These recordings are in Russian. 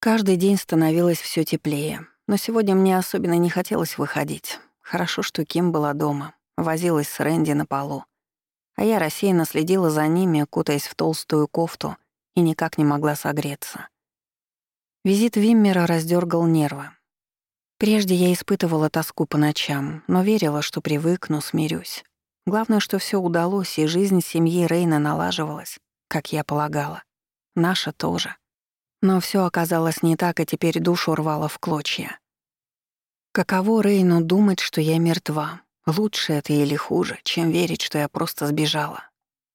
Каждый день становилось все теплее, но сегодня мне особенно не хотелось выходить. Хорошо, что Ким была дома, возилась с Рэнди на полу. А я рассеянно следила за ними, кутаясь в толстую кофту, и никак не могла согреться. Визит Виммера раздергал нервы. Прежде я испытывала тоску по ночам, но верила, что привыкну, смирюсь. Главное, что все удалось, и жизнь семьи Рейна налаживалась, как я полагала. Наша тоже. Но все оказалось не так, и теперь душу рвало в клочья. Каково Рейну думать, что я мертва? Лучше это или хуже, чем верить, что я просто сбежала?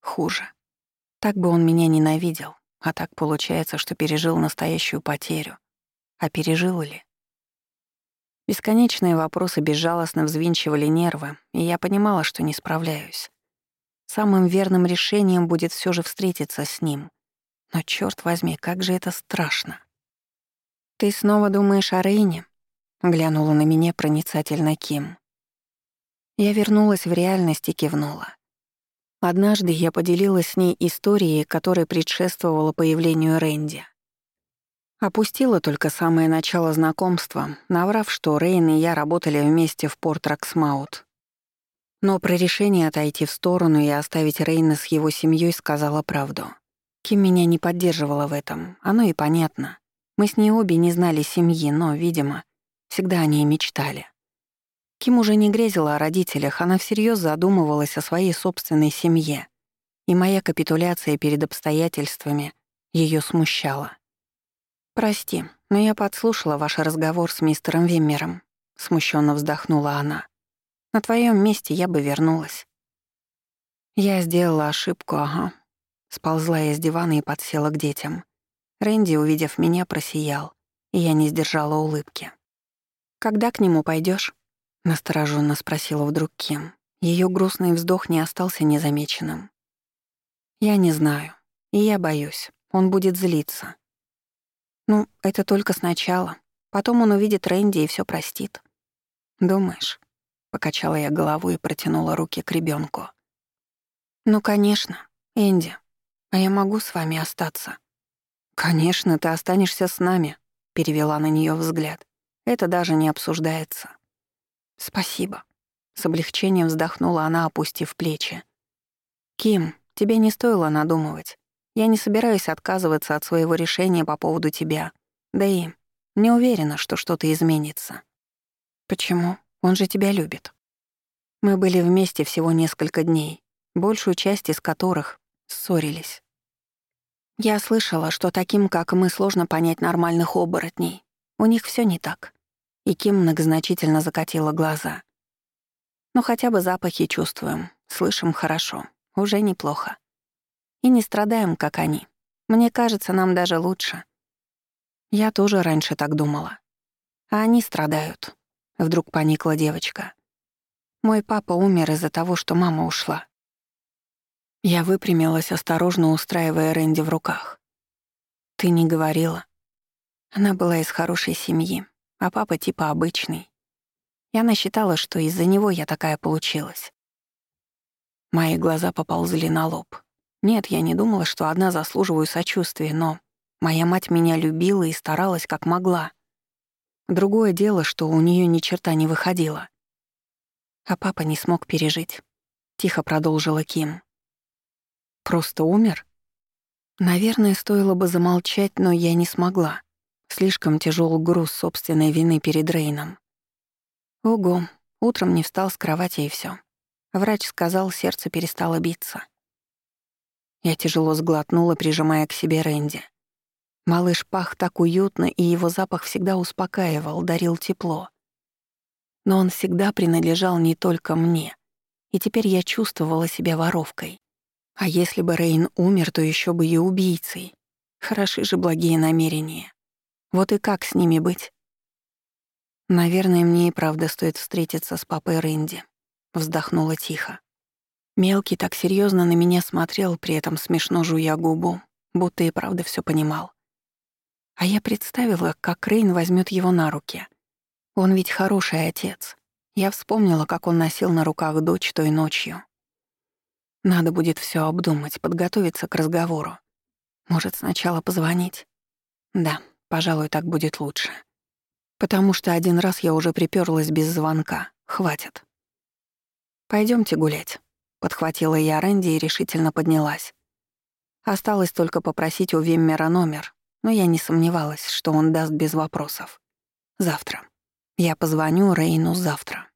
Хуже. Так бы он меня ненавидел, а так получается, что пережил настоящую потерю. А пережил ли? Бесконечные вопросы безжалостно взвинчивали нервы, и я понимала, что не справляюсь. Самым верным решением будет все же встретиться с ним. Но черт возьми, как же это страшно. «Ты снова думаешь о Рейне?» — глянула на меня проницательно Ким. Я вернулась в реальность и кивнула. Однажды я поделилась с ней историей, которая предшествовала появлению Рэнди. Опустила только самое начало знакомства, наврав, что Рейн и я работали вместе в порт Роксмаут. Но про решение отойти в сторону и оставить Рейна с его семьей сказала правду. Ким меня не поддерживала в этом, оно и понятно. Мы с ней обе не знали семьи, но, видимо, всегда о ней мечтали. Ким уже не грезила о родителях, она всерьез задумывалась о своей собственной семье. И моя капитуляция перед обстоятельствами ее смущала. «Прости, но я подслушала ваш разговор с мистером Виммером», — смущенно вздохнула она. «На твоем месте я бы вернулась». Я сделала ошибку, ага. Сползла я с дивана и подсела к детям. Рэнди, увидев меня, просиял, и я не сдержала улыбки. «Когда к нему пойдешь? настороженно спросила вдруг Ким. Ее грустный вздох не остался незамеченным. «Я не знаю. И я боюсь. Он будет злиться. Ну, это только сначала. Потом он увидит Рэнди и все простит. Думаешь? Покачала я головой и протянула руки к ребенку. Ну, конечно, Энди. А я могу с вами остаться? Конечно, ты останешься с нами, перевела на нее взгляд. Это даже не обсуждается. Спасибо. С облегчением вздохнула она, опустив плечи. Ким, тебе не стоило надумывать. Я не собираюсь отказываться от своего решения по поводу тебя. Да и не уверена, что что-то изменится. Почему? Он же тебя любит. Мы были вместе всего несколько дней, большую часть из которых ссорились. Я слышала, что таким, как мы, сложно понять нормальных оборотней. У них все не так. И Ким многозначительно закатила глаза. Но хотя бы запахи чувствуем, слышим хорошо, уже неплохо. И не страдаем, как они. Мне кажется, нам даже лучше. Я тоже раньше так думала. А они страдают. Вдруг поникла девочка. Мой папа умер из-за того, что мама ушла. Я выпрямилась, осторожно устраивая Рэнди в руках. «Ты не говорила?» Она была из хорошей семьи, а папа типа обычный. И она считала, что из-за него я такая получилась. Мои глаза поползли на лоб. Нет, я не думала, что одна заслуживаю сочувствия, но моя мать меня любила и старалась как могла. Другое дело, что у нее ни черта не выходило. А папа не смог пережить. Тихо продолжила Ким. Просто умер? Наверное, стоило бы замолчать, но я не смогла. Слишком тяжел груз собственной вины перед Рейном. Ого, утром не встал с кровати и все. Врач сказал, сердце перестало биться. Я тяжело сглотнула, прижимая к себе Рэнди. Малыш пах так уютно, и его запах всегда успокаивал, дарил тепло. Но он всегда принадлежал не только мне, и теперь я чувствовала себя воровкой. А если бы Рейн умер, то еще бы и убийцей. Хороши же благие намерения. Вот и как с ними быть? Наверное, мне и правда стоит встретиться с папой Рэнди. Вздохнула тихо. Мелкий так серьезно на меня смотрел, при этом смешно жуя губу, будто и правда все понимал. А я представила, как Рейн возьмет его на руки. Он ведь хороший отец. Я вспомнила, как он носил на руках дочь той ночью. Надо будет все обдумать, подготовиться к разговору. Может, сначала позвонить? Да, пожалуй, так будет лучше. Потому что один раз я уже приперлась без звонка. Хватит. Пойдемте гулять», — подхватила я Рэнди и решительно поднялась. Осталось только попросить у Виммера номер, но я не сомневалась, что он даст без вопросов. Завтра. Я позвоню Рейну завтра.